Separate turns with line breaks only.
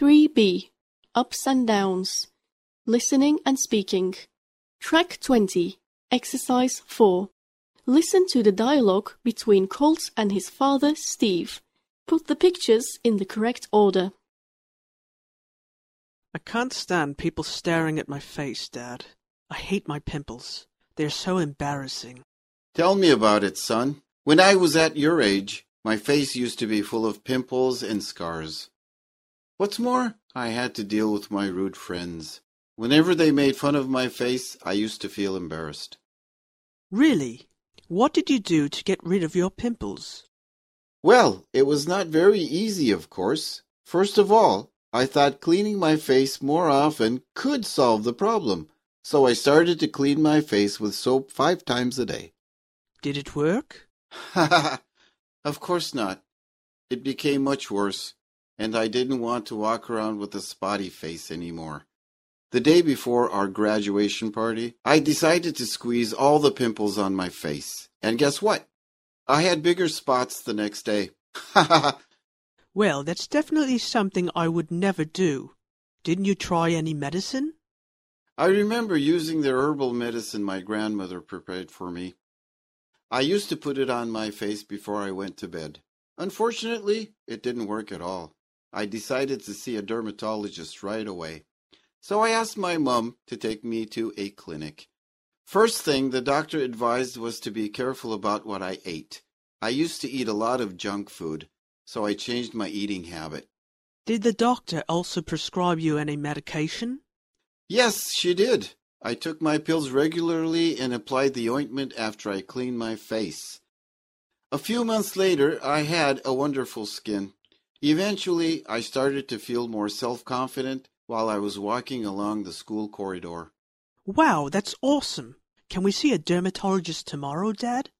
3B Ups and Downs Listening and Speaking. Track 20 Exercise 4 Listen to the dialogue between Colt and his father, Steve. Put the pictures in the correct order.
I can't stand people staring at my face, Dad. I hate my pimples. They're so embarrassing.
Tell me about it, son. When I was at your age, my face used to be full of pimples and scars. What's more, I had to deal with my rude friends. Whenever they made fun of my face, I used to feel embarrassed.
Really? What did you do to get rid of your pimples?
Well, it was not very easy, of course. First of all, I thought cleaning my face more often could solve the problem, so I started to clean my face with soap five times a day.
Did it work?
Ha ha! Of course not. It became much worse, and I didn't want to walk around with a spotty face anymore. The day before our graduation party, I decided to squeeze all the pimples on my face. And guess what? I had bigger spots the next day. Ha ha ha!
Well, that's definitely something I would never do. Didn't you try any medicine?
I remember using the herbal medicine my grandmother prepared for me. I used to put it on my face before I went to bed. Unfortunately, it didn't work at all. I decided to see a dermatologist right away. So I asked my mum to take me to a clinic. First thing the doctor advised was to be careful about what I ate. I used to eat a lot of junk food, so I changed my eating habit.
Did the doctor also prescribe you any medication?
Yes, she did. I took my pills regularly and applied the ointment after I cleaned my face. A few months later, I had a wonderful skin. Eventually, I started to feel more self confident while I was walking along the school corridor.
Wow, that's awesome. Can we see a dermatologist tomorrow, Dad?